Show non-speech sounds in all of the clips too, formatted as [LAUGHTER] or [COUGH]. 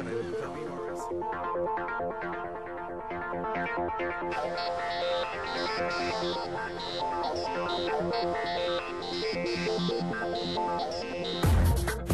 utána jövünk utána mi Marcus? Tele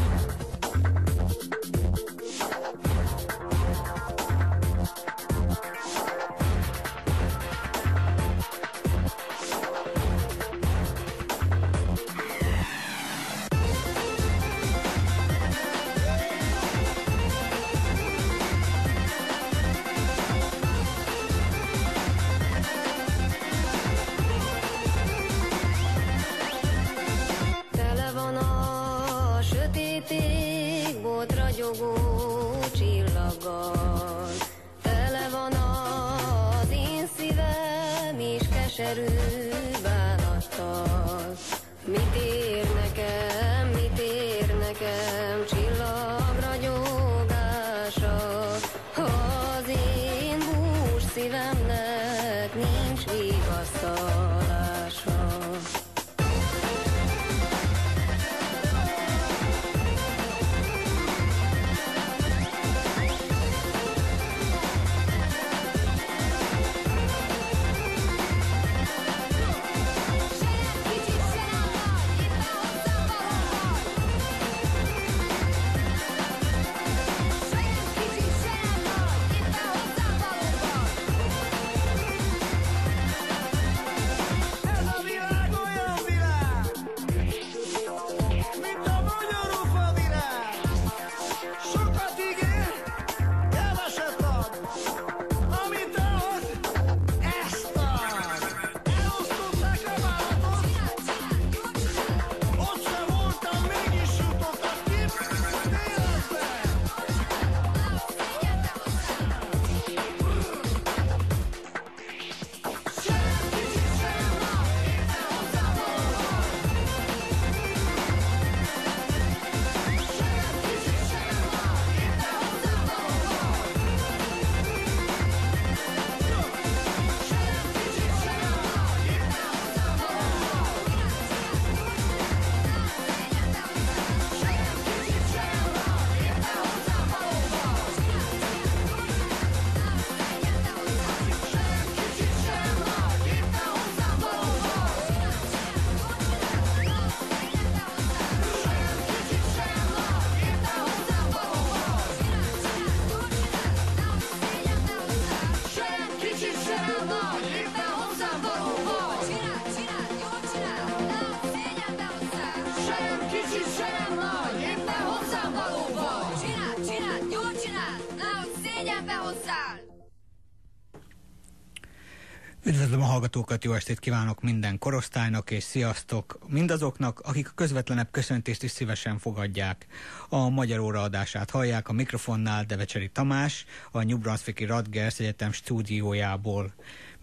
hallgatókat, jó estét kívánok minden korosztálynak, és sziasztok mindazoknak, akik a közvetlenebb köszöntést is szívesen fogadják. A Magyar Óra adását hallják a mikrofonnál Devecseri Tamás, a New Brunswicki Radgers Egyetem stúdiójából.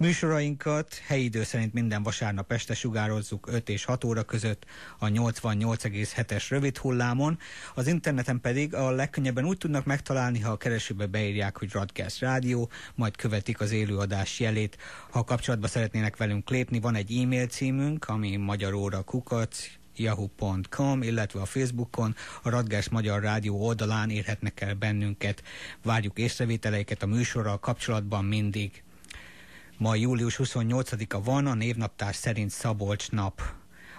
Műsorainkat helyi idő szerint minden vasárnap este sugározzuk 5 és 6 óra között a 88,7-es rövid hullámon, az interneten pedig a legkönnyebben úgy tudnak megtalálni, ha a keresőbe beírják, hogy Radgers Rádió, majd követik az élőadás jelét. Ha kapcsolatba szeretnének velünk lépni, van egy e-mail címünk, ami magyaróra kukac, yahoo.com, illetve a Facebookon, a Radgás Magyar Rádió oldalán érhetnek el bennünket. Várjuk észrevételeiket a műsorral kapcsolatban mindig. Ma július 28-a van, a névnaptár szerint Szabolcs nap.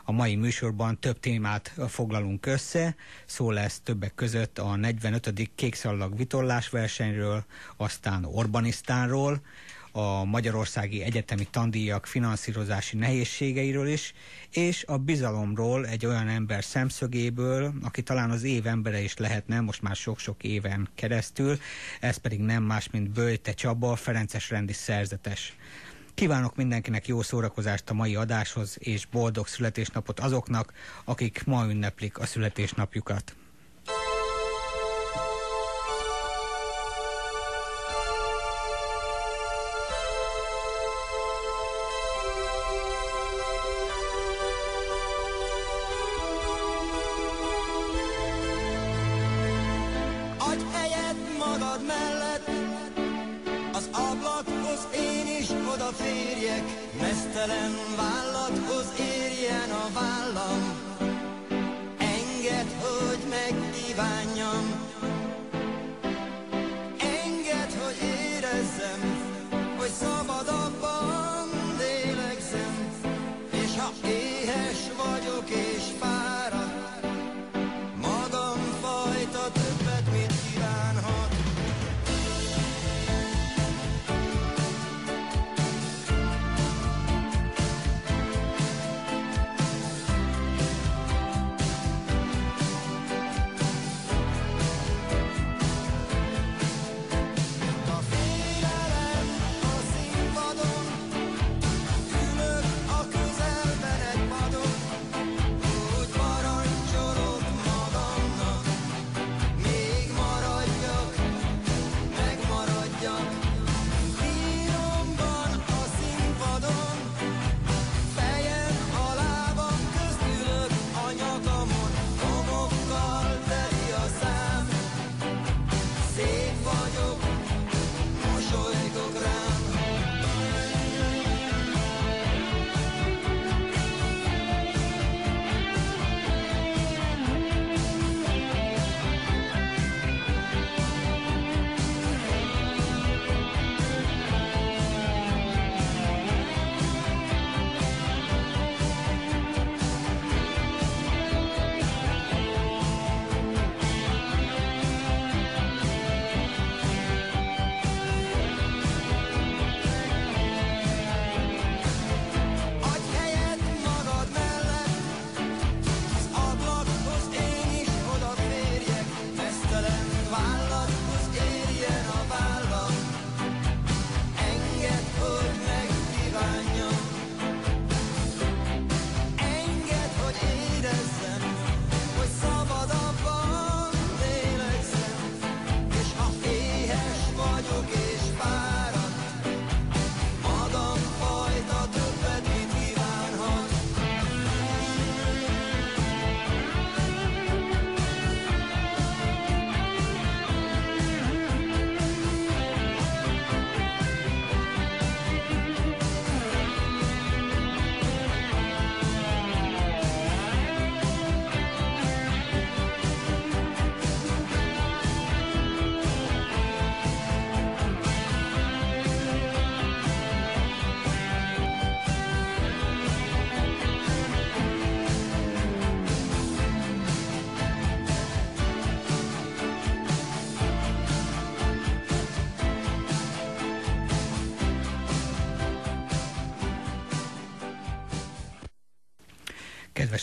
A mai műsorban több témát foglalunk össze, szó lesz többek között a 45. kékszallag vitorlás versenyről, aztán Orbanisztánról, a magyarországi egyetemi tandíjak finanszírozási nehézségeiről is, és a bizalomról egy olyan ember szemszögéből, aki talán az év embere is lehetne, most már sok-sok éven keresztül, ez pedig nem más, mint Böjte Csaba, Ferences rendi szerzetes. Kívánok mindenkinek jó szórakozást a mai adáshoz, és boldog születésnapot azoknak, akik ma ünneplik a születésnapjukat.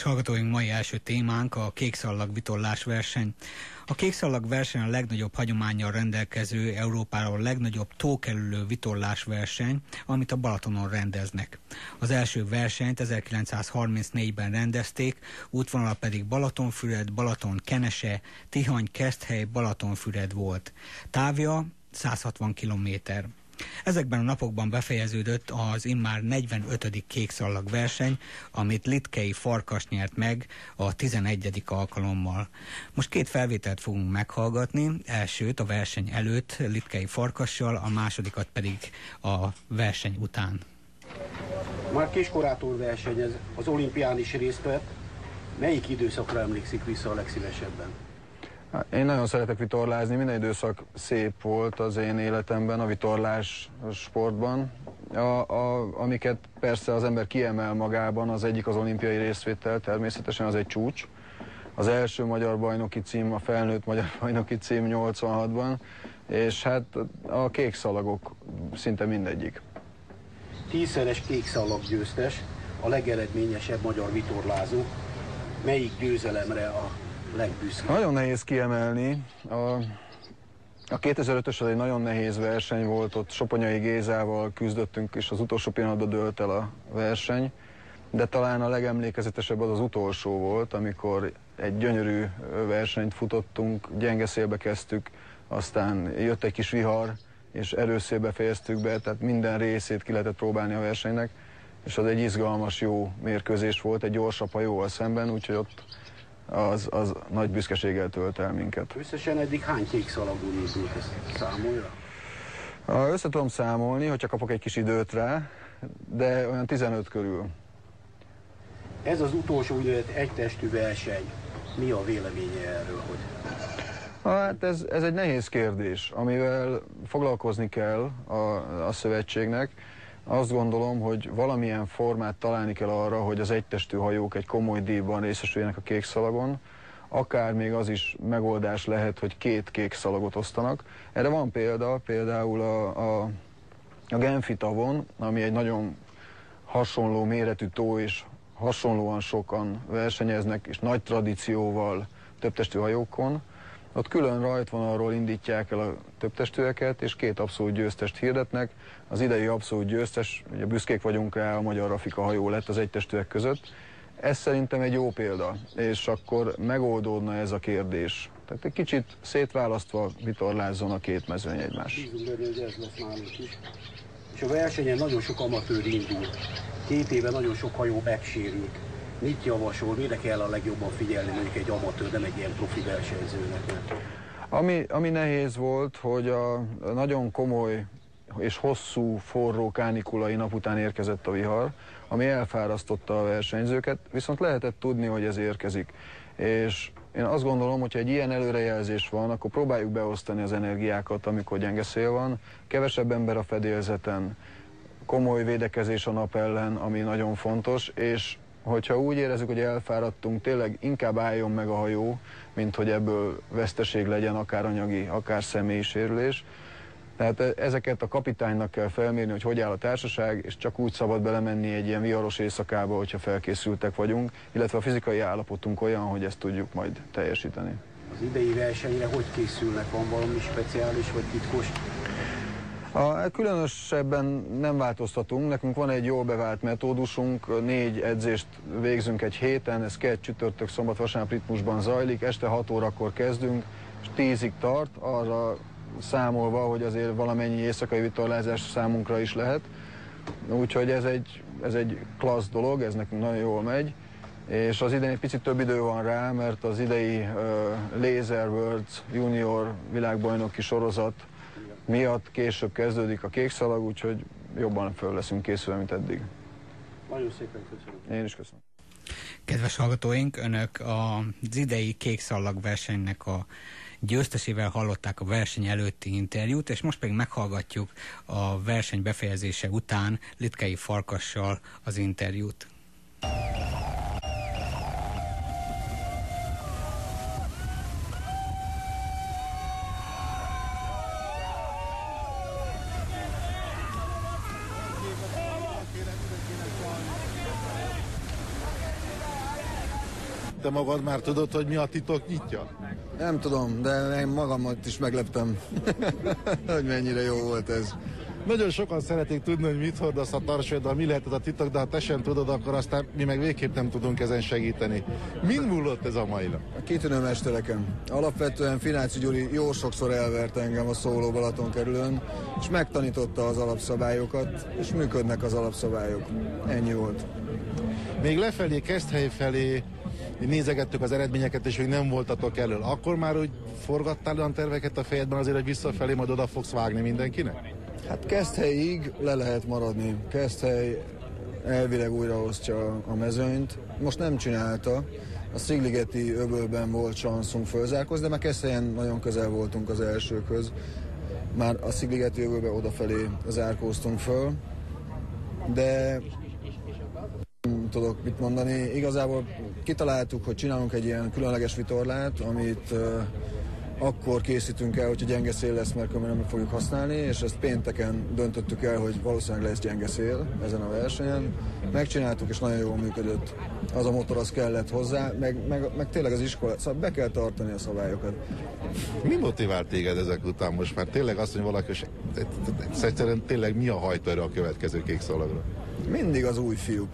Kedves hallgatóink, mai első témánk a kékszallag vitorlás verseny. A kékszallag verseny a legnagyobb hagyományjal rendelkező, a legnagyobb tókerülő vitorlás verseny, amit a Balatonon rendeznek. Az első versenyt 1934-ben rendezték, útvonala pedig Balatonfüred, Balaton Kenese, Tihany Keszthely, Balatonfüred volt. Távja 160 kilométer. Ezekben a napokban befejeződött az immár 45. kékszallag verseny, amit Litkei Farkas nyert meg a 11. alkalommal. Most két felvételt fogunk meghallgatni, elsőt a verseny előtt Litkei Farkassal, a másodikat pedig a verseny után. Már kiskorától versenyez, az olimpián is részt vett. Melyik időszakra emlékszik vissza a legszívesebben? Én nagyon szeretek vitorlázni, minden időszak szép volt az én életemben, a vitorlás sportban. A, a, amiket persze az ember kiemel magában, az egyik az olimpiai részvétel, természetesen az egy csúcs. Az első magyar bajnoki cím, a felnőtt magyar [LAUGHS] bajnoki cím 86-ban, és hát a kék szalagok szinte mindegyik. Tízszeres kék szalag győztes, a legeredményesebb magyar vitorlázó. Melyik győzelemre a legbüszkébb? Nagyon nehéz kiemelni. A, a 2005-ös az egy nagyon nehéz verseny volt, ott Soponyai Gézával küzdöttünk, és az utolsó pillanatban dőlt el a verseny. De talán a legemlékezetesebb az az utolsó volt, amikor egy gyönyörű versenyt futottunk, gyenge szélbe kezdtük, aztán jött egy kis vihar, és erőszélbe fejeztük be, tehát minden részét ki lehetett próbálni a versenynek, és az egy izgalmas, jó mérkőzés volt, egy gyorsabb hajóval szemben, úgyhogy ott az, az nagy büszkeséggel tölt el minket. Összesen eddig hány kék szalagú ezt számolja? Össze tudom számolni, hogyha kapok egy kis időt rá, de olyan 15 körül. Ez az utolsó úgynevezett egytestű verseny. Mi a véleménye erről? Hogy... Hát ez, ez egy nehéz kérdés, amivel foglalkozni kell a, a szövetségnek. Azt gondolom, hogy valamilyen formát találni kell arra, hogy az egytestű hajók egy komoly díjban részesüljenek a kék szalagon, akár még az is megoldás lehet, hogy két kék szalagot osztanak. Erre van példa, például a, a, a Genfi tavon, ami egy nagyon hasonló méretű tó, és hasonlóan sokan versenyeznek, és nagy tradícióval többtestű hajókon. Ott külön rajtvonalról indítják el a többtestűeket, és két abszolút győztest hirdetnek. Az idei abszolút győztes, ugye büszkék vagyunk rá, a Magyar Rafika hajó lett az egytestűek között. Ez szerintem egy jó példa, és akkor megoldódna ez a kérdés. Tehát egy kicsit szétválasztva vitorlázzon a két mezőny egymás. Bízunk. És a versenyen nagyon sok amatőr indul. Két éve nagyon sok hajó megsérült. Mit javasol, mire kell a legjobban figyelni mondjuk egy amatőr, nem egy ilyen profi versenyzőnek? Ami, ami nehéz volt, hogy a nagyon komoly és hosszú, forró kánikulai nap után érkezett a vihar, ami elfárasztotta a versenyzőket, viszont lehetett tudni, hogy ez érkezik. És én azt gondolom, hogy egy ilyen előrejelzés van, akkor próbáljuk beosztani az energiákat, amikor gyenge szél van, kevesebb ember a fedélzeten, komoly védekezés a nap ellen, ami nagyon fontos, és hogyha úgy érezzük, hogy elfáradtunk, tényleg inkább álljon meg a hajó, mint hogy ebből veszteség legyen, akár anyagi, akár személyi sérülés. Tehát e- ezeket a kapitánynak kell felmérni, hogy hogy áll a társaság, és csak úgy szabad belemenni egy ilyen viharos éjszakába, hogyha felkészültek vagyunk, illetve a fizikai állapotunk olyan, hogy ezt tudjuk majd teljesíteni. az idei versenyre hogy készülnek? Van valami speciális vagy titkos? A, különösebben nem változtatunk, nekünk van egy jól bevált metódusunk, négy edzést végzünk egy héten, ez két csütörtök, szombat, vasárnap ritmusban zajlik, este 6 órakor kezdünk, és 10-ig tart, arra számolva, hogy azért valamennyi éjszakai vitorlázás számunkra is lehet. Úgyhogy ez egy, ez egy klassz dolog, ez nekünk nagyon jól megy. És az idén egy picit több idő van rá, mert az idei uh, Laser Worlds junior világbajnoki sorozat miatt később kezdődik a kékszalag, úgyhogy jobban föl leszünk készülve, mint eddig. Nagyon szépen köszönöm. Én is köszönöm. Kedves hallgatóink, önök az idei kék szallag versenynek a győztesével hallották a verseny előtti interjút, és most pedig meghallgatjuk a verseny befejezése után Litkei Farkassal az interjút. Te magad már tudod, hogy mi a titok nyitja? Nem tudom, de én magamat is megleptem, [LAUGHS] hogy mennyire jó volt ez. Nagyon sokan szeretnék tudni, hogy mit hordasz a tarsolyodban, mi lehet ez a titok, de ha te sem tudod, akkor aztán mi meg végképp nem tudunk ezen segíteni. Mind múlott ez a mai nap? A kitűnő mestereken. Alapvetően Fináci Gyuri jó sokszor elvert engem a szóló Balaton kerülön, és megtanította az alapszabályokat, és működnek az alapszabályok. Ennyi volt. Még lefelé, Keszthely felé nézegettük az eredményeket, és még nem voltatok elől. Akkor már úgy forgattál olyan terveket a fejedben azért, hogy visszafelé majd oda fogsz vágni mindenkinek? Hát Keszthelyig le lehet maradni. Keszthely elvileg újrahoztja a mezőnyt. Most nem csinálta. A Szigligeti öbölben volt szanszunk fölzárkozni, de már Keszthelyen nagyon közel voltunk az elsőkhöz. Már a Szigligeti öbölbe odafelé zárkóztunk föl. De tudok mit mondani. Igazából kitaláltuk, hogy csinálunk egy ilyen különleges vitorlát, amit uh, akkor készítünk el, hogyha gyenge szél lesz, mert különben nem fogjuk használni, és ezt pénteken döntöttük el, hogy valószínűleg lesz gyenge szél ezen a versenyen. Megcsináltuk, és nagyon jól működött. Az a motor, az kellett hozzá, meg, meg, meg tényleg az iskola, szóval be kell tartani a szabályokat. Mi motivált téged ezek után most már? Tényleg azt, hogy valaki, egyszerűen tényleg mi a hajtóerő a következő kék szalagra? Mindig az új fiúk.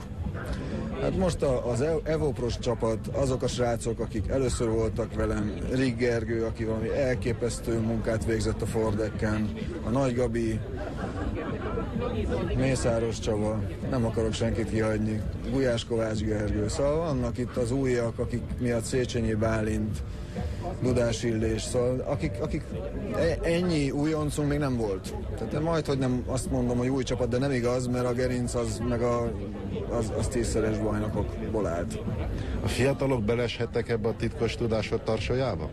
Hát most az Evopros csapat, azok a srácok, akik először voltak velem, Rig Gergő, aki valami elképesztő munkát végzett a Fordekken, a Nagy Gabi, Mészáros Csaba, nem akarok senkit kihagyni, Gulyás Kovács Gergő, szóval vannak itt az újak, akik miatt Széchenyi Bálint, Dudás Illés, szóval akik, akik e, ennyi újoncunk még nem volt. Tehát majd, hogy nem azt mondom, hogy új csapat, de nem igaz, mert a Gerinc az meg a, az, az tízszeres bajnokokból állt. A fiatalok beleshettek ebbe a titkos tudásod tarsolyába?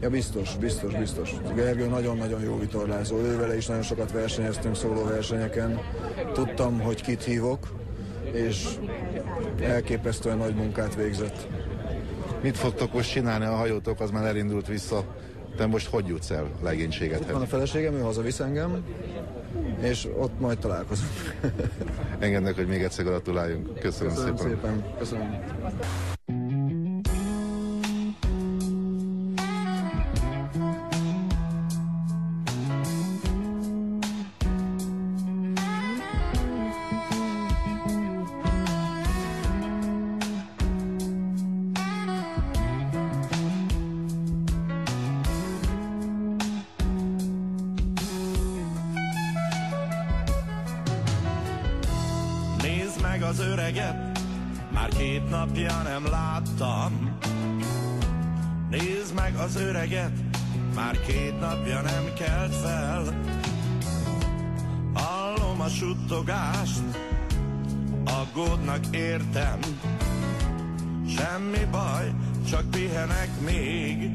Ja, biztos, biztos, biztos. Gergő nagyon-nagyon jó vitorlázó. Ővele is nagyon sokat versenyeztünk szóló versenyeken. Tudtam, hogy kit hívok, és elképesztően nagy munkát végzett. Mit fogtok most csinálni? A hajótok az már elindult vissza. Te most hogy jutsz el legénységet? Itt van a feleségem, ő hazavisz engem, és ott majd találkozunk. Engednek, hogy még egyszer gratuláljunk. Köszönöm, Köszönöm szépen. szépen. Köszönöm. Kelt fel. Hallom a suttogást, aggódnak értem. Semmi baj, csak pihenek még.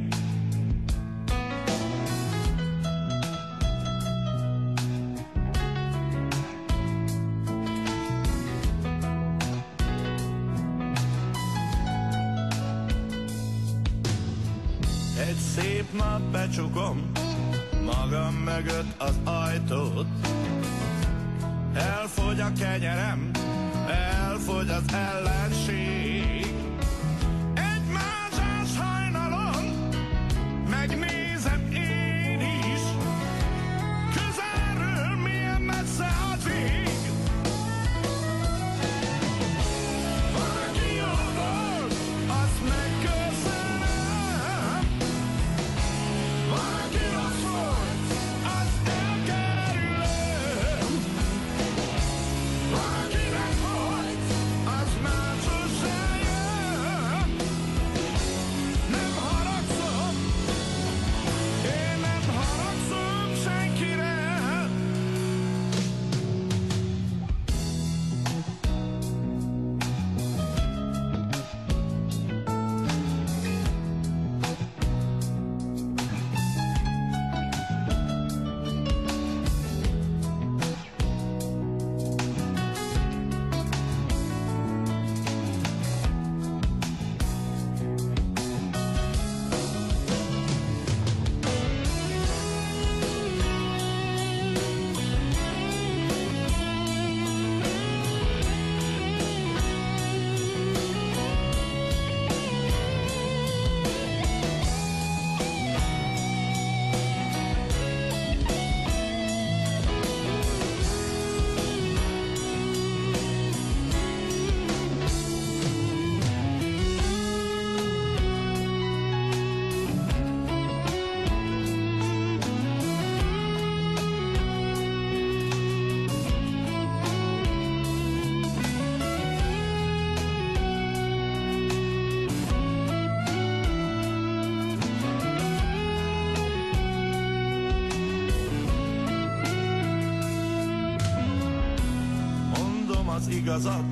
Igazad,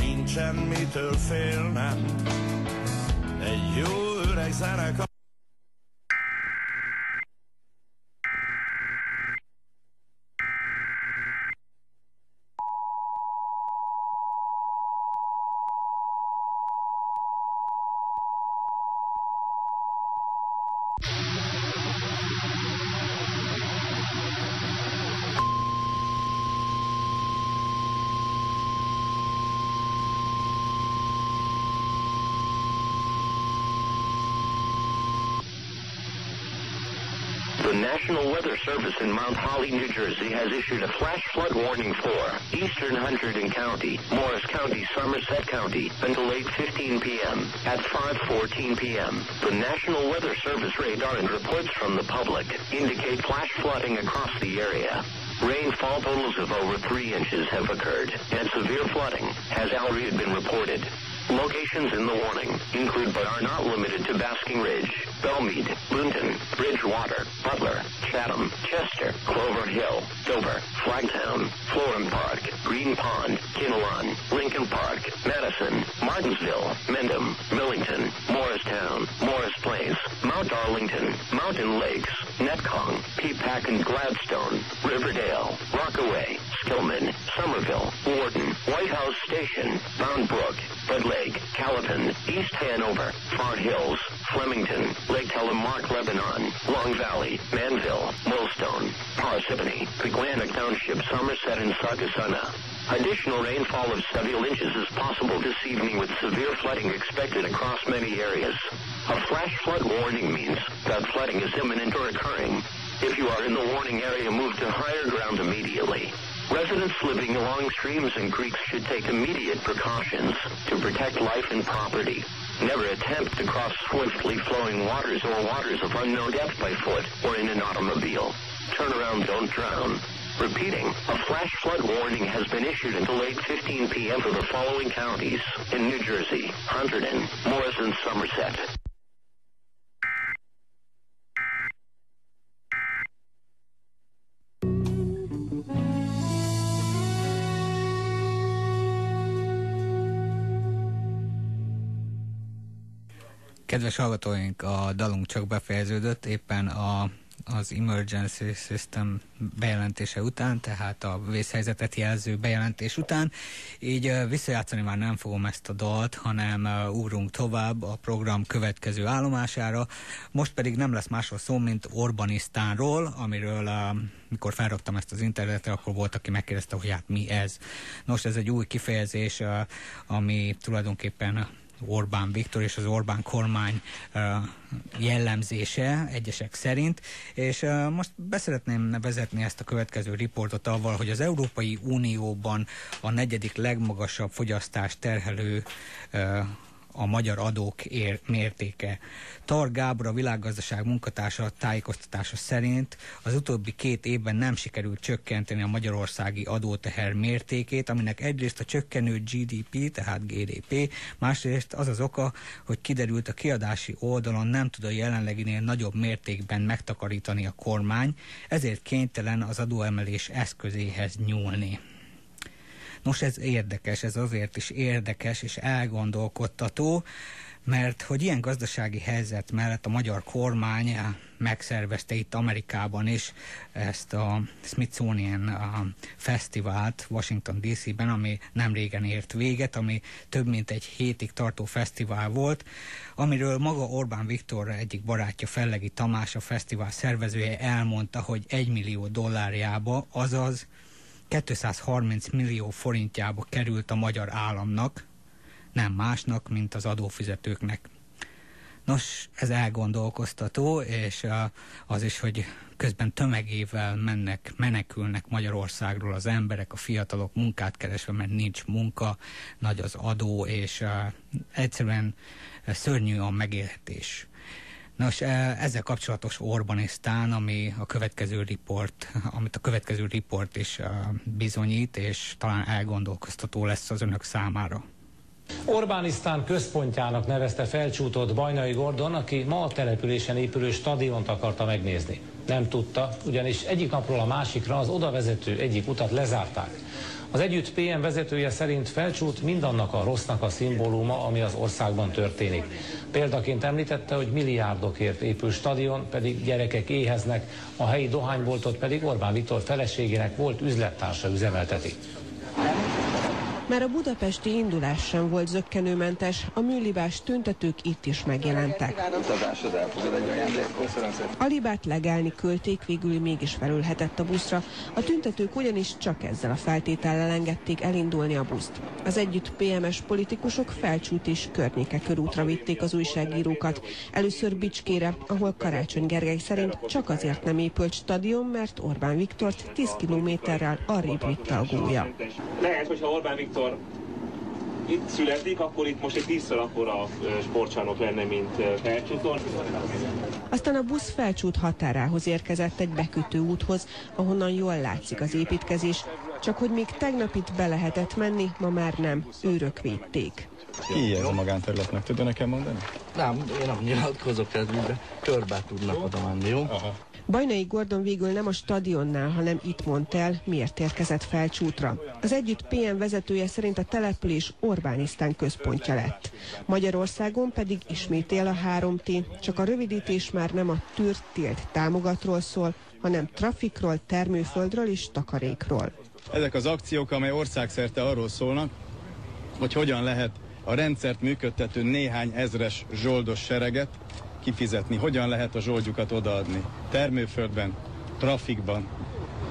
nincsen mitől félnem. Egy jó öreg zenekar. In Mount Holly, New Jersey has issued a flash flood warning for eastern Hunterdon County, Morris County, Somerset County until 8.15 p.m. At 5.14 p.m., the National Weather Service radar and reports from the public indicate flash flooding across the area. Rainfall totals of over 3 inches have occurred, and severe flooding has already been reported. Locations in the warning include but are not limited to Basking Ridge, Belmead, Boonton, Bridgewater, Butler, Chatham, Chester, Clover Hill, Dover, Flagtown, Florham Park, Green Pond, Kinnelon, Lincoln Park, Madison, Martinsville, Mendham, Millington, Morristown, Morris Place, Mount Arlington, Mountain Lakes, Netcong, Peapack and Gladstone, Riverdale, Rockaway, Stillman, Somerville, Warden, White House Station, Bound Brook, Bud Lake, Calapan, East Hanover, Far Hills, Flemington, Lake Telemark, Lebanon, Long Valley, Manville, Millstone, Parsippany, Pequannock Township, Somerset, and Sagasuna. Additional rainfall of several inches is possible this evening with severe flooding expected across many areas. A flash flood warning means that flooding is imminent or occurring. If you are in the warning area, move to higher ground immediately. Residents living along streams and creeks should take immediate precautions to protect life and property. Never attempt to cross swiftly flowing waters or waters of unknown depth by foot or in an automobile. Turn around, don't drown. Repeating, a flash flood warning has been issued until 8.15 p.m. for the following counties in New Jersey, Hunterdon, Morris, and Somerset. Kedves hallgatóink, a dalunk csak befejeződött, éppen a, az Emergency System bejelentése után, tehát a vészhelyzetet jelző bejelentés után. Így visszajátszani már nem fogom ezt a dalt, hanem ugrunk tovább a program következő állomására. Most pedig nem lesz másról szó, mint Orbanisztánról, amiről mikor felraktam ezt az internetre, akkor volt, aki megkérdezte, hogy hát mi ez. Nos, ez egy új kifejezés, ami tulajdonképpen Orbán Viktor és az Orbán kormány jellemzése egyesek szerint, és most beszeretném vezetni ezt a következő riportot avval, hogy az Európai Unióban a negyedik legmagasabb fogyasztást terhelő a magyar adók ér, mértéke. Tar Gábor, a világgazdaság munkatársa tájékoztatása szerint az utóbbi két évben nem sikerült csökkenteni a magyarországi adóteher mértékét, aminek egyrészt a csökkenő GDP, tehát GDP, másrészt az az oka, hogy kiderült a kiadási oldalon nem tud a jelenleginél nagyobb mértékben megtakarítani a kormány, ezért kénytelen az adóemelés eszközéhez nyúlni. Nos, ez érdekes, ez azért is érdekes és elgondolkodtató, mert hogy ilyen gazdasági helyzet mellett a magyar kormány megszervezte itt Amerikában is ezt a Smithsonian a fesztivált Washington DC-ben, ami nem régen ért véget, ami több mint egy hétig tartó fesztivál volt, amiről maga Orbán Viktor egyik barátja Fellegi Tamás, a fesztivál szervezője elmondta, hogy egy millió dollárjába, azaz 230 millió forintjába került a magyar államnak, nem másnak, mint az adófizetőknek. Nos, ez elgondolkoztató, és az is, hogy közben tömegével mennek, menekülnek Magyarországról az emberek, a fiatalok munkát keresve, mert nincs munka, nagy az adó, és egyszerűen szörnyű a megélhetés. Nos, e, ezzel kapcsolatos Orbanisztán, ami a következő riport, amit a következő riport is e, bizonyít, és talán elgondolkoztató lesz az önök számára. Orbánisztán központjának nevezte felcsútott Bajnai Gordon, aki ma a településen épülő stadiont akarta megnézni. Nem tudta, ugyanis egyik napról a másikra az oda vezető egyik utat lezárták. Az együtt PM vezetője szerint felcsút mindannak a rossznak a szimbóluma, ami az országban történik. Példaként említette, hogy milliárdokért épül stadion, pedig gyerekek éheznek, a helyi dohányboltot pedig Orbán Viktor feleségének volt üzlettársa üzemelteti. Már a budapesti indulás sem volt zöggenőmentes, a műlibás tüntetők itt is megjelentek. Alibát legelni költék, végül mégis felülhetett a buszra. A tüntetők ugyanis csak ezzel a feltétellel engedték elindulni a buszt. Az együtt PMS politikusok felcsút és környéke körútra vitték az újságírókat. Először Bicskére, ahol Karácsony Gergely szerint csak azért nem épült stadion, mert Orbán Viktort 10 kilométerrel arrébb vitte a gólya. Lehet, hogyha Orbán Viktor itt születik, akkor itt most egy tízszer akkora sportcsarnok lenne, mint Felcsúton. Aztán a busz felcsút határához érkezett egy bekötő úthoz, ahonnan jól látszik az építkezés, csak hogy még tegnap itt be lehetett menni, ma már nem, őrök védték. Ki ez a magánterületnek, tudod nekem mondani? Nem, én nem nyilatkozok ez, de körbe tudnak oda menni, jó? Aha. Bajnai Gordon végül nem a stadionnál, hanem itt mondta el, miért érkezett felcsútra. Az együtt PM vezetője szerint a település Orbánisztán központja lett. Magyarországon pedig ismét él a 3T, csak a rövidítés már nem a tűrt tilt támogatról szól, hanem trafikról, termőföldről és takarékról. Ezek az akciók, amely országszerte arról szólnak, hogy hogyan lehet a rendszert működtető néhány ezres zsoldos sereget kifizetni, hogyan lehet a zsoldjukat odaadni. Termőföldben, trafikban,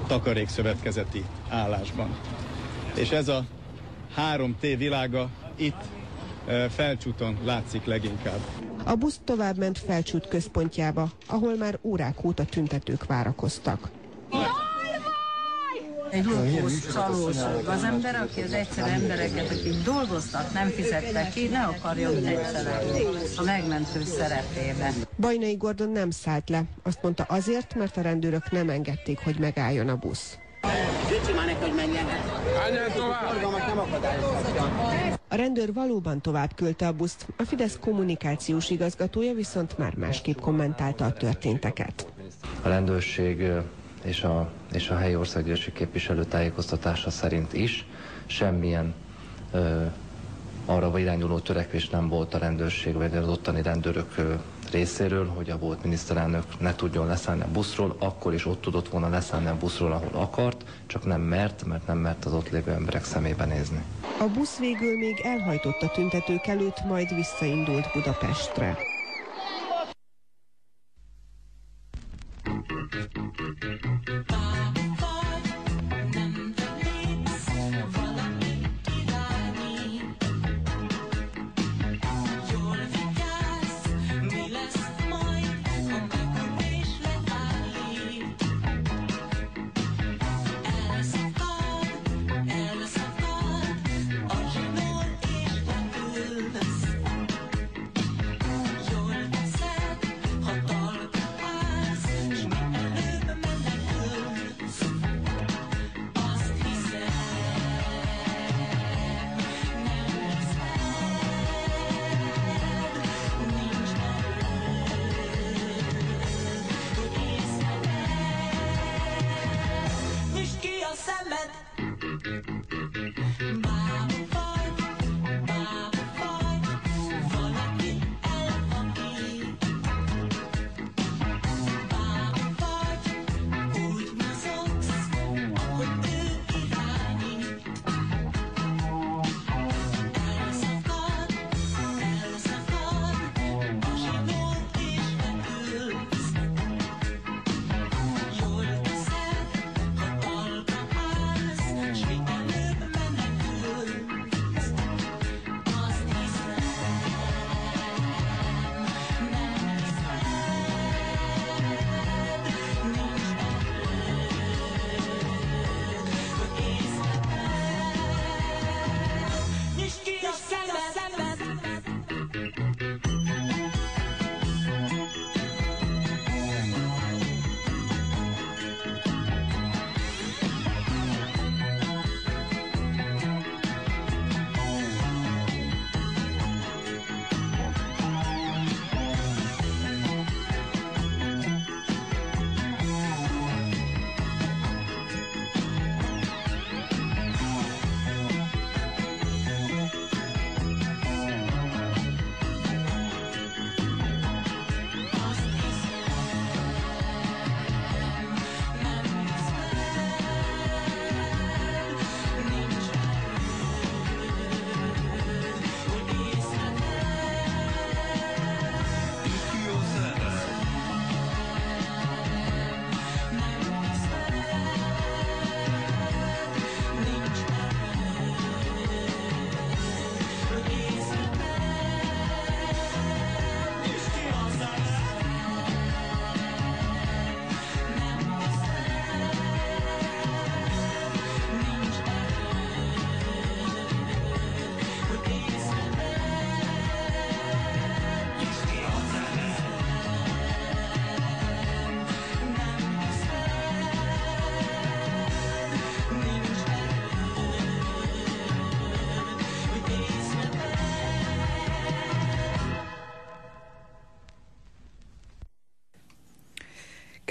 takarékszövetkezeti állásban. És ez a 3T világa itt felcsúton látszik leginkább. A busz tovább ment felcsút központjába, ahol már órák óta tüntetők várakoztak. Egy lopós, csalós gazember, aki az egyszerű embereket, akik dolgoztak, nem fizettek ki, ne akarjon egyszerűen a megmentő szerepébe. Bajnai Gordon nem szállt le. Azt mondta azért, mert a rendőrök nem engedték, hogy megálljon a busz. A rendőr valóban tovább küldte a buszt, a Fidesz kommunikációs igazgatója viszont már másképp kommentálta a történteket. A rendőrség és a, és a helyi országgyűlési képviselő tájékoztatása szerint is semmilyen ö, arra irányuló törekvés nem volt a rendőrség vagy az ottani rendőrök ö, részéről, hogy a volt miniszterelnök ne tudjon leszállni a buszról, akkor is ott tudott volna leszállni a buszról, ahol akart, csak nem mert, mert nem mert az ott lévő emberek szemébe nézni. A busz végül még elhajtott a tüntetők előtt, majd visszaindult Budapestre. Thank you.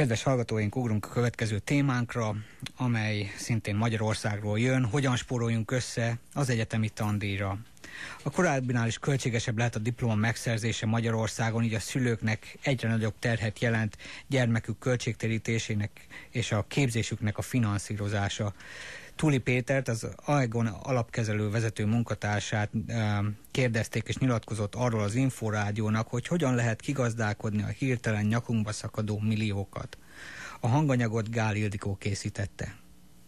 Kedves hallgatóink, ugrunk a következő témánkra, amely szintén Magyarországról jön. Hogyan spóroljunk össze az egyetemi tandíjra? A korábbinál is költségesebb lehet a diploma megszerzése Magyarországon, így a szülőknek egyre nagyobb terhet jelent gyermekük költségtérítésének és a képzésüknek a finanszírozása. Tuli Pétert, az AEGON alapkezelő vezető munkatársát kérdezték és nyilatkozott arról az inforádiónak, hogy hogyan lehet kigazdálkodni a hirtelen nyakunkba szakadó milliókat. A hanganyagot Gál Ildikó készítette.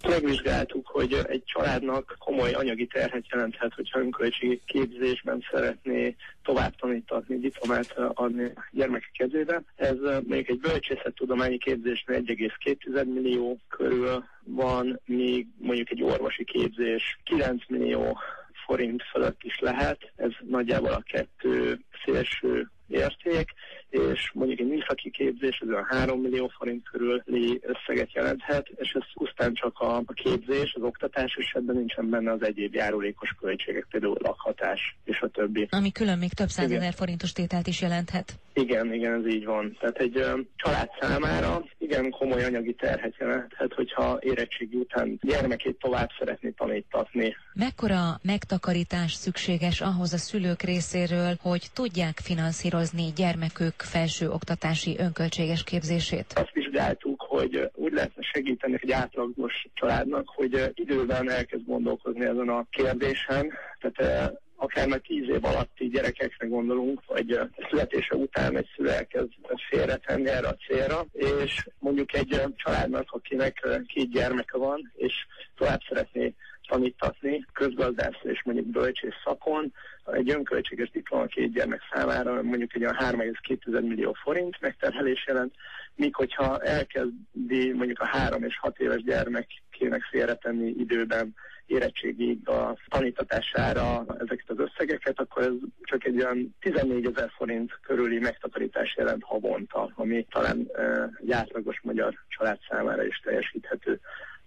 Megvizsgáltuk, hogy egy családnak komoly anyagi terhet jelenthet, hogyha önköltségi képzésben szeretné tovább tanítatni, diplomát adni a gyermekek kezébe. Ez még egy bölcsészettudományi képzésnél 1,2 millió körül van, még mondjuk egy orvosi képzés 9 millió forint fölött is lehet, ez nagyjából a kettő szélső érték, és mondjuk egy műszaki képzés ez a 3 millió forint körüli összeget jelenthet, és ez pusztán csak a, a képzés, az oktatás esetben nincsen benne az egyéb járulékos költségek, például lakhatás és a többi. Ami külön még több százezer forintos tételt is jelenthet. Igen, igen, ez így van. Tehát egy ö, család számára igen komoly anyagi terhet jelenthet, hogyha érettségi után gyermekét tovább szeretné tanítatni. Mekkora megtakarítás szükséges ahhoz a szülők részéről, hogy tudják finanszírozni gyermekük felső oktatási önköltséges képzését? Azt vizsgáltuk, hogy úgy lehetne segíteni egy átlagos családnak, hogy időben elkezd gondolkozni ezen a kérdésen. Tehát akár már tíz év alatti gyerekekre gondolunk, vagy születése után egy szülő elkezd félretenni erre a célra, és mondjuk egy családnak, akinek két gyermeke van, és tovább szeretné tanítatni közgazdász és mondjuk bölcsész szakon, egy önköltséges diploma két gyermek számára mondjuk egy olyan 3,2 millió forint megterhelés jelent, míg hogyha elkezdi mondjuk a három és hat éves gyermekének félretenni időben érettségig a tanítatására ezeket az összegeket, akkor ez csak egy olyan 14 ezer forint körüli megtakarítás jelent havonta, ami talán egy átlagos magyar család számára is teljesíthető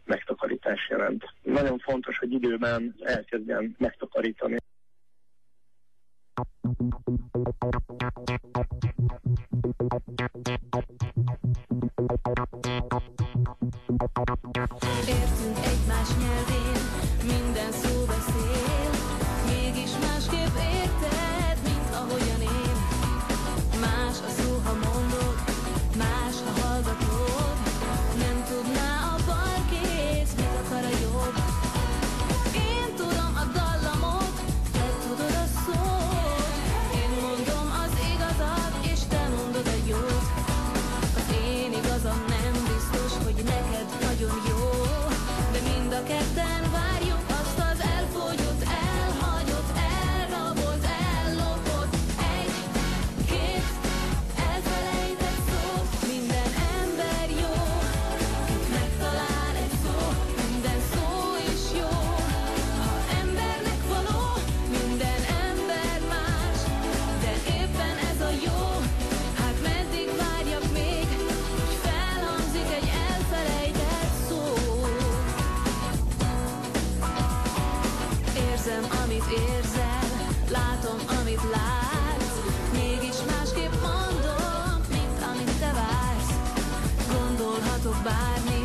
megtakarítás jelent. Nagyon fontos, hogy időben elkezdjen megtakarítani. Értünk egymás nyelvén, minden szó látom,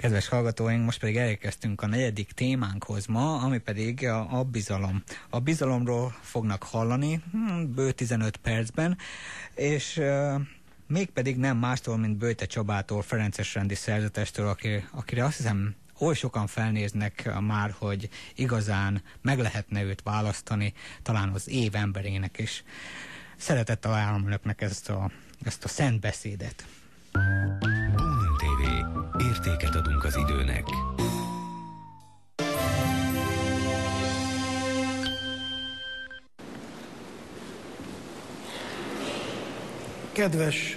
Kedves hallgatóink, most pedig elérkeztünk a negyedik témánkhoz ma, ami pedig a, a bizalom. A bizalomról fognak hallani hmm, bő 15 percben, és euh, mégpedig nem mástól, mint Bőte Csabától, Ferences rendi szerzetestől, aki, akire azt hiszem oly sokan felnéznek már, hogy igazán meg lehetne őt választani, talán az év emberének is. Szeretettel ajánlom önöknek ezt a, ezt a szent beszédet. Boom TV. Kedves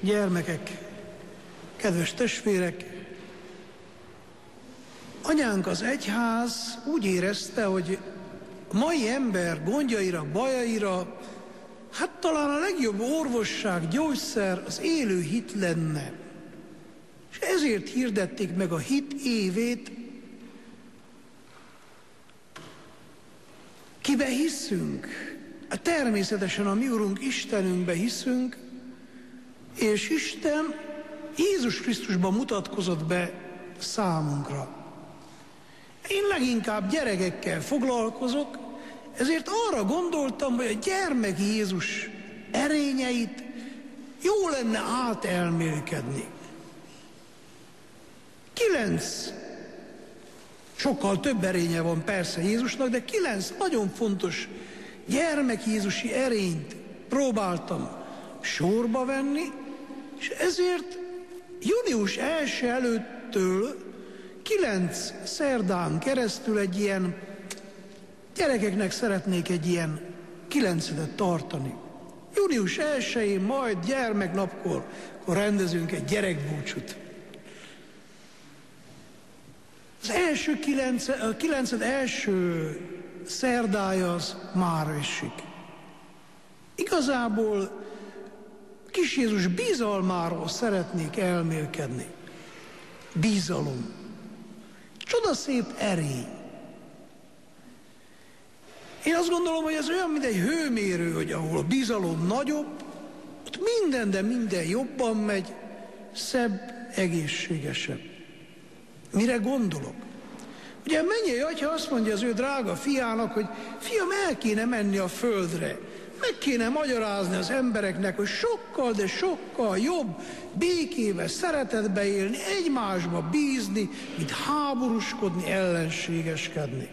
gyermekek, kedves testvérek, anyánk az egyház úgy érezte, hogy a mai ember gondjaira, bajaira, hát talán a legjobb orvosság, gyógyszer az élő hit lenne. És ezért hirdették meg a hit évét, kibe hiszünk. Hát természetesen a mi Urunk Istenünkbe hiszünk, és Isten Jézus Krisztusban mutatkozott be számunkra. Én leginkább gyerekekkel foglalkozok, ezért arra gondoltam, hogy a gyermek Jézus erényeit jó lenne átelmélkedni. Kilenc, sokkal több erénye van persze Jézusnak, de kilenc nagyon fontos gyermek Jézusi erényt próbáltam sorba venni, és ezért június első előttől kilenc szerdán keresztül egy ilyen, gyerekeknek szeretnék egy ilyen kilencedet tartani. Június 1-én majd gyermeknapkor akkor rendezünk egy gyerekbúcsút. Az első kilenc, a kilenced első szerdája az már esik. Igazából kis Jézus bizalmáról szeretnék elmélkedni. Bízalom. Csodaszép erény. Én azt gondolom, hogy ez olyan, mint egy hőmérő, hogy ahol a bizalom nagyobb, ott minden, de minden jobban megy, szebb, egészségesebb. Mire gondolok? Ugye mennyi atya azt mondja az ő drága fiának, hogy fiam, el kéne menni a földre. Meg kéne magyarázni az embereknek, hogy sokkal, de sokkal jobb békével, szeretetbe élni, egymásba bízni, mint háborúskodni, ellenségeskedni.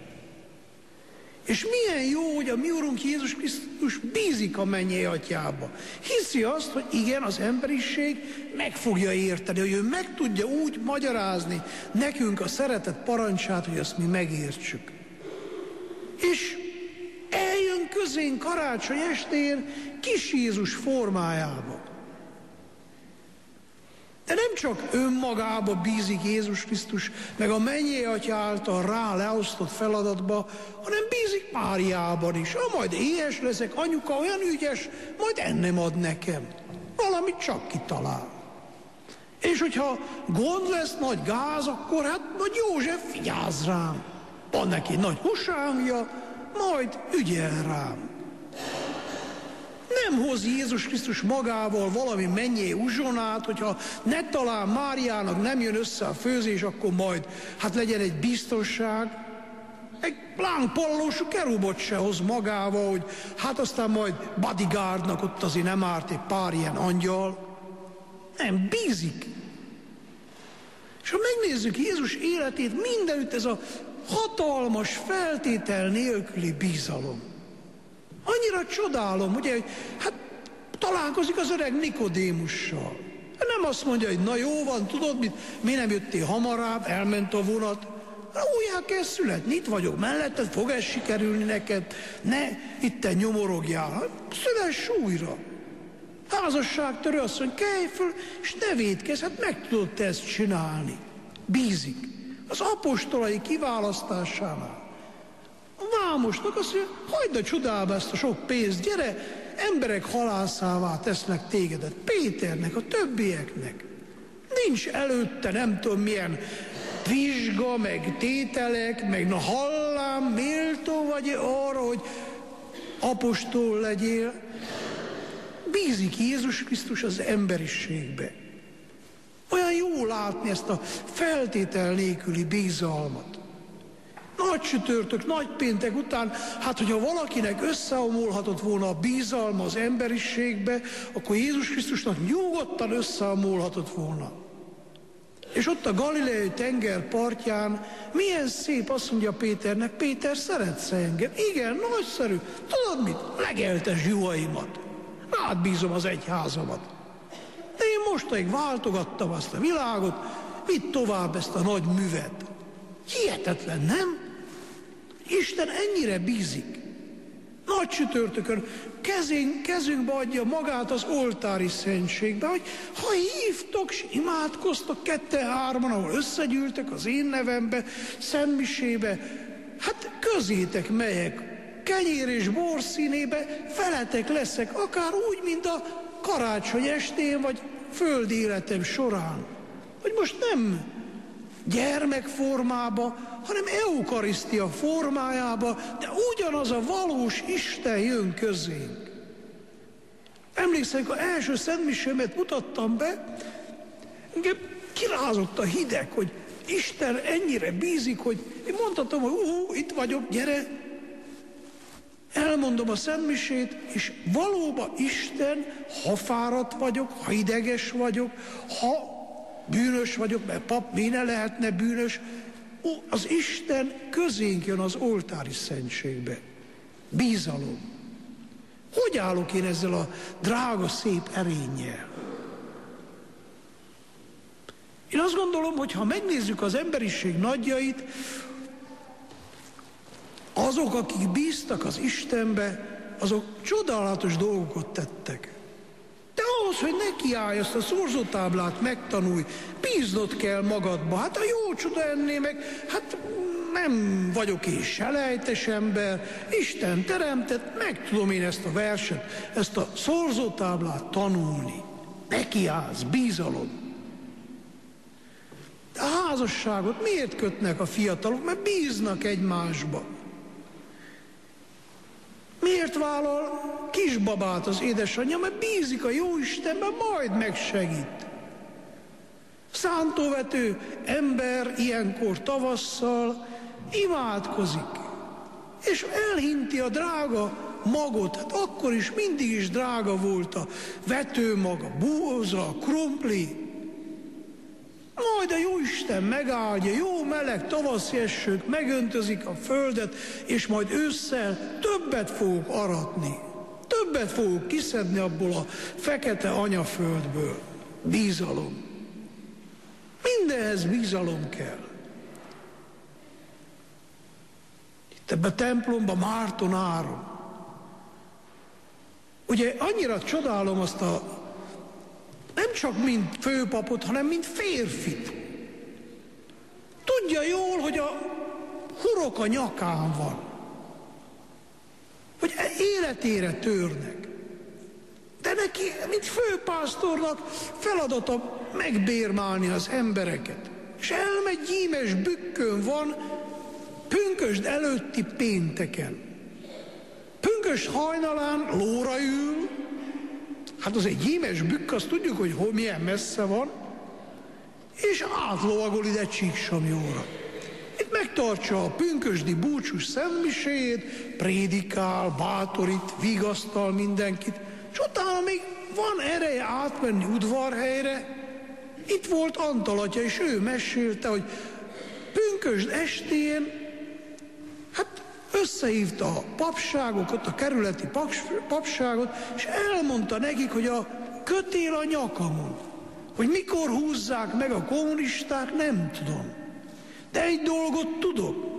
És milyen jó, hogy a mi Urunk Jézus Krisztus bízik a mennyei atyába. Hiszi azt, hogy igen, az emberiség meg fogja érteni, hogy ő meg tudja úgy magyarázni nekünk a szeretet parancsát, hogy azt mi megértsük. És eljön közénk karácsony estén kis Jézus formájába. De nem csak önmagába bízik Jézus Krisztus, meg a mennyei atya által rá leosztott feladatba, hanem bízik Máriában is. Ha majd éhes leszek, anyuka olyan ügyes, majd ennem ad nekem. Valamit csak kitalál. És hogyha gond lesz, nagy gáz, akkor hát majd József vigyáz rám. Van neki nagy husámja, majd ügyel rám. Nem hoz Jézus Krisztus magával valami mennyei uzsonát, hogyha ne talán Máriának nem jön össze a főzés, akkor majd hát legyen egy biztonság. Egy lángpallósú kerubot se hoz magával, hogy hát aztán majd bodyguardnak ott azért nem árt egy pár ilyen angyal. Nem, bízik. És ha megnézzük Jézus életét, mindenütt ez a hatalmas feltétel nélküli bízalom. Annyira csodálom, ugye, hogy hát találkozik az öreg Nikodémussal. Nem azt mondja, hogy na jó van, tudod mit, mi nem jöttél hamarabb, elment a vonat. Újjá kell születni, itt vagyok melletted, fog ez sikerülni neked, ne itten nyomorogjál, szüless újra. Házasságtörő mondja, kelj föl, és ne védkezz, hát meg tudod te ezt csinálni. Bízik. Az apostolai kiválasztásánál. Vámosnak azt mondja, hagyd a csodába ezt a sok pénzt, gyere, emberek halászává tesznek tégedet. Péternek, a többieknek. Nincs előtte nem tudom milyen vizsga, meg tételek, meg na hallám, méltó vagy arra, hogy apostol legyél. Bízik Jézus Krisztus az emberiségbe. Olyan jó látni ezt a feltétel nélküli bízalmat. Nagy csütörtök, nagy péntek után, hát hogyha valakinek összeomolhatott volna a bízalma az emberiségbe, akkor Jézus Krisztusnak nyugodtan összeomolhatott volna. És ott a Galileai tenger partján milyen szép, azt mondja Péternek, Péter, szeretsz engem? Igen, nagyszerű. Tudod mit? Legeltes juhaimat. Rád bízom az egyházamat. Mostaig váltogattam azt a világot, vitt tovább ezt a nagy művet. Hihetetlen, nem? Isten ennyire bízik. nagy csütörtökön kezén, kezünkbe adja magát az oltári szentségbe, hogy ha hívtok, és imádkoztok kette-hárman, ahol összegyűltek az én nevembe, szentmisébe, hát közétek megyek, kenyér és bor színébe, veletek leszek, akár úgy, mint a karácsony estén, vagy földi életem során. Hogy most nem gyermek formába, hanem eukarisztia formájába, de ugyanaz a valós Isten jön közénk. Emlékszem, hogy első szentmisémet mutattam be, engem kirázott a hideg, hogy Isten ennyire bízik, hogy én mondhatom, hogy ú, itt vagyok, gyere, elmondom a szentmisét, és valóban Isten, ha fáradt vagyok, ha ideges vagyok, ha bűnös vagyok, mert pap mi ne lehetne bűnös, az Isten közénk jön az oltári szentségbe. Bízalom. Hogy állok én ezzel a drága, szép erénnyel? Én azt gondolom, hogy ha megnézzük az emberiség nagyjait, azok, akik bíztak az Istenbe, azok csodálatos dolgokat tettek. De ahhoz, hogy nekiállj azt a szorzótáblát megtanulj, bíznod kell magadba. Hát a jó csoda enné meg, hát nem vagyok én selejtes ember, Isten teremtett, meg tudom én ezt a verset, ezt a szorzótáblát tanulni. Nekiállsz, bízalom. De a házasságot miért kötnek a fiatalok? Mert bíznak egymásba. Miért vállal kisbabát az édesanyja? Mert bízik a jó Istenben, majd megsegít. Szántóvető ember ilyenkor tavasszal imádkozik, és elhinti a drága magot, hát akkor is mindig is drága volt a vetőmag, a búza, a krumpli, majd a Jóisten megáldja, jó meleg tavaszi esők megöntözik a földet, és majd ősszel többet fogok aratni. Többet fogok kiszedni abból a fekete anyaföldből. Bízalom. Mindenhez bízalom kell. Itt ebben a templomban Márton Áron. Ugye annyira csodálom azt a nem csak mint főpapot, hanem mint férfit. Tudja jól, hogy a hurok a nyakán van. Hogy életére törnek. De neki, mint főpásztornak feladata megbérmálni az embereket. És elmegy gyímes bükkön van, pünkösd előtti pénteken. Pünkösd hajnalán lóra ül, Hát az egy hímes bükk, azt tudjuk, hogy hol, milyen messze van, és átlovagol ide Csíksamjóra. Itt megtartsa a pünkösdi búcsús szentmiséjét, prédikál, bátorít, vigasztal mindenkit, és utána még van ereje átmenni udvarhelyre. Itt volt Antalatja, és ő mesélte, hogy pünkösd estén, hát összehívta a papságokat, a kerületi papságot, és elmondta nekik, hogy a kötél a nyakamon. Hogy mikor húzzák meg a kommunisták, nem tudom. De egy dolgot tudok.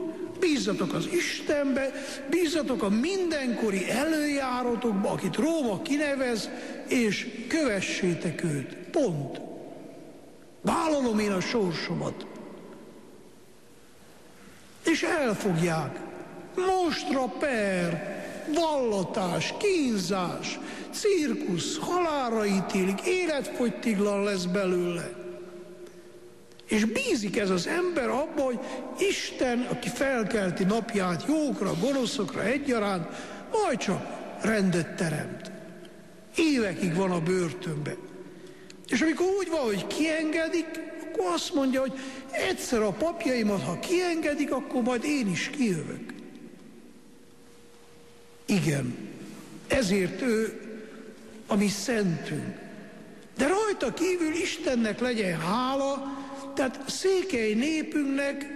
Bízzatok az Istenbe, bízzatok a mindenkori előjáratokba, akit Róma kinevez, és kövessétek őt. Pont. Vállalom én a sorsomat. És elfogják. Mostra per, vallatás, kínzás, cirkusz, halára ítélik, életfogytiglan lesz belőle. És bízik ez az ember abba, hogy Isten, aki felkelti napját jókra, gonoszokra egyaránt, majd csak rendet teremt. Évekig van a börtönbe. És amikor úgy van, hogy kiengedik, akkor azt mondja, hogy egyszer a papjaimat, ha kiengedik, akkor majd én is kijövök. Igen, ezért ő a mi szentünk. De rajta kívül Istennek legyen hála, tehát székely népünknek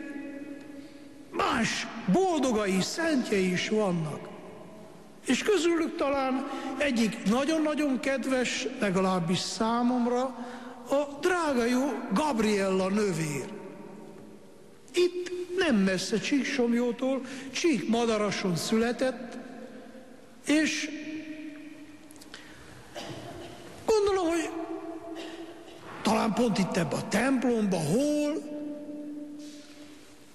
más boldogai, szentjei is vannak. És közülük talán egyik nagyon-nagyon kedves, legalábbis számomra, a drága jó Gabriella növér. Itt nem messze Csíksomjótól, Csík Madarason született, És gondolom, hogy talán pont itt ebbe a templomba, hol,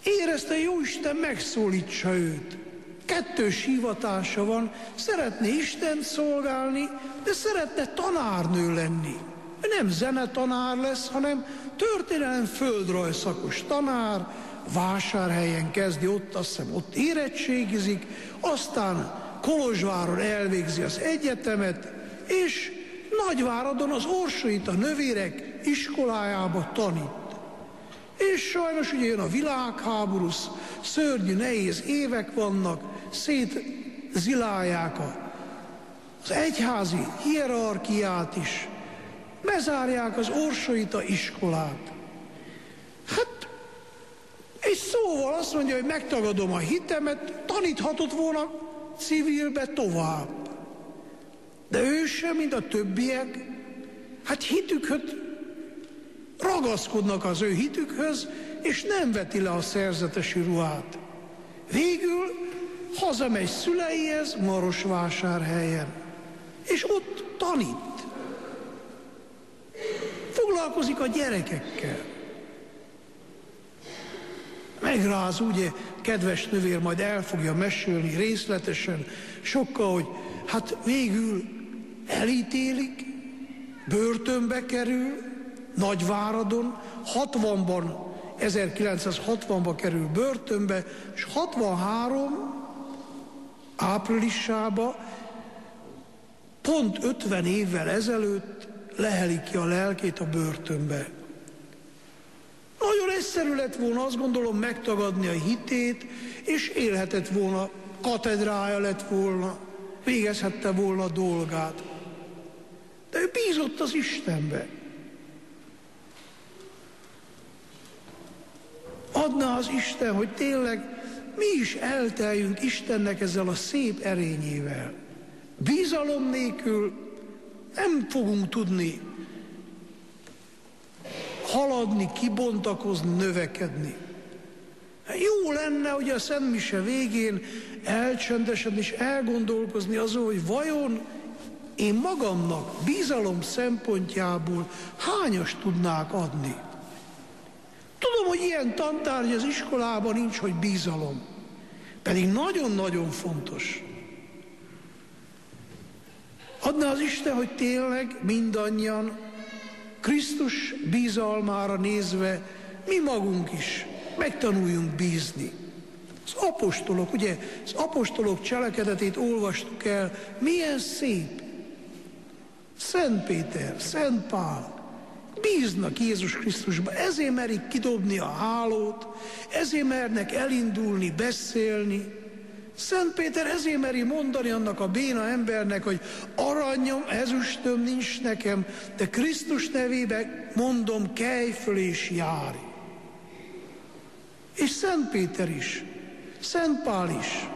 érezte, Jóisten megszólítsa őt. Kettős hivatása van, szeretné Isten szolgálni, de szeretne tanárnő lenni. Ő nem zenetanár lesz, hanem történelem földrajz szakos tanár, vásárhelyen kezdi, ott azt hiszem, ott érettségizik, aztán Kolozsváron elvégzi az egyetemet, és Nagyváradon az Orsoit a növérek iskolájába tanít. És sajnos ugye jön a világháború, szörnyű, nehéz évek vannak, szétzilálják az egyházi hierarchiát is, bezárják az Orsoita iskolát. Hát, egy szóval azt mondja, hogy megtagadom a hitemet, taníthatott volna civilbe tovább. De ő sem, mint a többiek, hát hitükhöz ragaszkodnak az ő hitükhöz, és nem veti le a szerzetesi ruhát. Végül hazamegy szüleihez Marosvásárhelyen, és ott tanít. Foglalkozik a gyerekekkel. Megráz, ugye, kedves növér majd el fogja mesélni részletesen, sokkal, hogy hát végül elítélik, börtönbe kerül, Nagyváradon, 60-ban, 1960-ban kerül börtönbe, és 63 áprilisába, pont 50 évvel ezelőtt lehelik ki a lelkét a börtönbe. Nagyon egyszerű lett volna, azt gondolom, megtagadni a hitét, és élhetett volna, katedrája lett volna, végezhette volna a dolgát. De ő bízott az Istenbe. Adna az Isten, hogy tényleg mi is elteljünk Istennek ezzel a szép erényével. Bízalom nélkül nem fogunk tudni haladni, kibontakozni, növekedni. Jó lenne, hogy a Szent végén elcsendesedni és elgondolkozni azon, hogy vajon én magamnak bízalom szempontjából hányas tudnák adni. Tudom, hogy ilyen tantárgy az iskolában nincs, hogy bízalom. Pedig nagyon-nagyon fontos. Adná az Isten, hogy tényleg mindannyian Krisztus bízalmára nézve mi magunk is megtanuljunk bízni. Az apostolok, ugye, az apostolok cselekedetét olvastuk el, milyen szép. Szent Péter, Szent Pál, bíznak Jézus Krisztusba, ezért merik kidobni a hálót, ezért mernek elindulni, beszélni. Szent Péter ezért meri mondani annak a béna embernek, hogy aranyom, ezüstöm nincs nekem, de Krisztus nevébe mondom, kelj föl és járj. És Szent Péter is, Szent Pál is,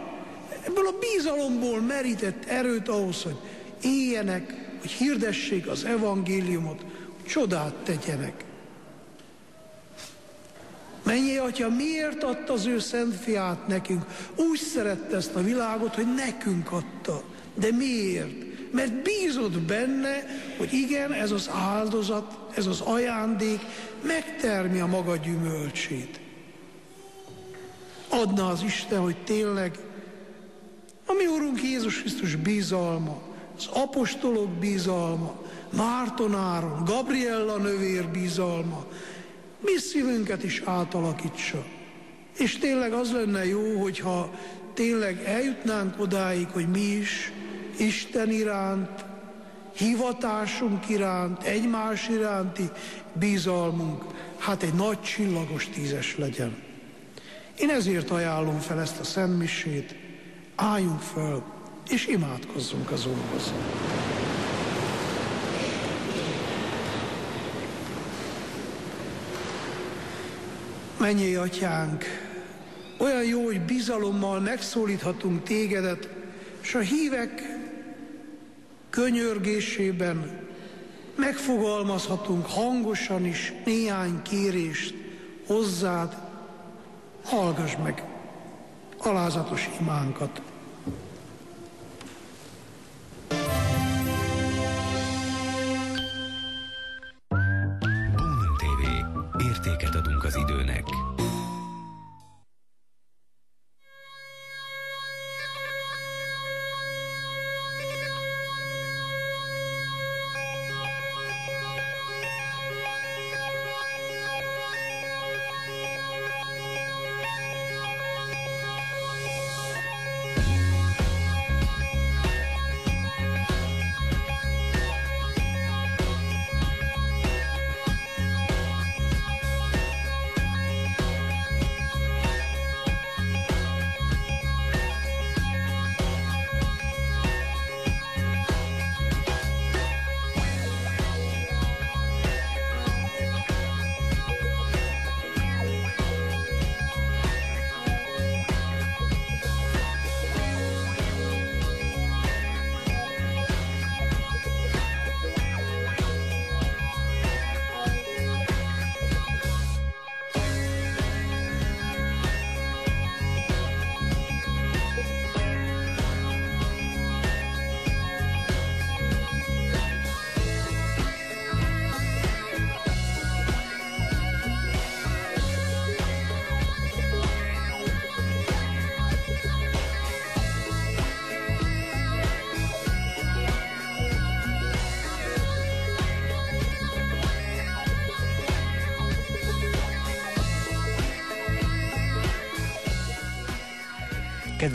ebből a bízalomból merített erőt ahhoz, hogy éljenek, hogy hirdessék az evangéliumot, csodát tegyenek. Mennyi atya, miért adta az ő szent fiát nekünk? Úgy szerette ezt a világot, hogy nekünk adta. De miért? Mert bízott benne, hogy igen, ez az áldozat, ez az ajándék megtermi a maga gyümölcsét. Adna az Isten, hogy tényleg a mi Úrunk Jézus Krisztus bizalma, az apostolok bizalma, Márton Áron, Gabriella növér bizalma, mi szívünket is átalakítsa. És tényleg az lenne jó, hogyha tényleg eljutnánk odáig, hogy mi is Isten iránt, hivatásunk iránt, egymás iránti bizalmunk, hát egy nagy csillagos tízes legyen. Én ezért ajánlom fel ezt a szentmisét, álljunk föl, és imádkozzunk az Úrhoz. Mennyi atyánk, olyan jó, hogy bizalommal megszólíthatunk tégedet, és a hívek könyörgésében megfogalmazhatunk hangosan is néhány kérést hozzád, hallgass meg alázatos imánkat.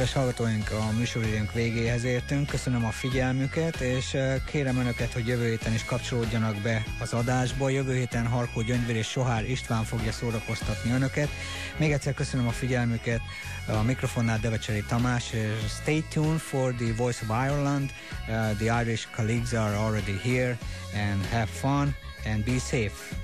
Kedves hallgatóink, a műsoridőnk végéhez értünk. Köszönöm a figyelmüket, és eh, kérem Önöket, hogy jövő héten is kapcsolódjanak be az adásba. Jövő héten Harkó Gyöngyvér és Sohár István fogja szórakoztatni Önöket. Még egyszer köszönöm a figyelmüket. A mikrofonnál Devecseri Tamás, stay tuned for the Voice of Ireland. Uh, the Irish colleagues are already here, and have fun and be safe.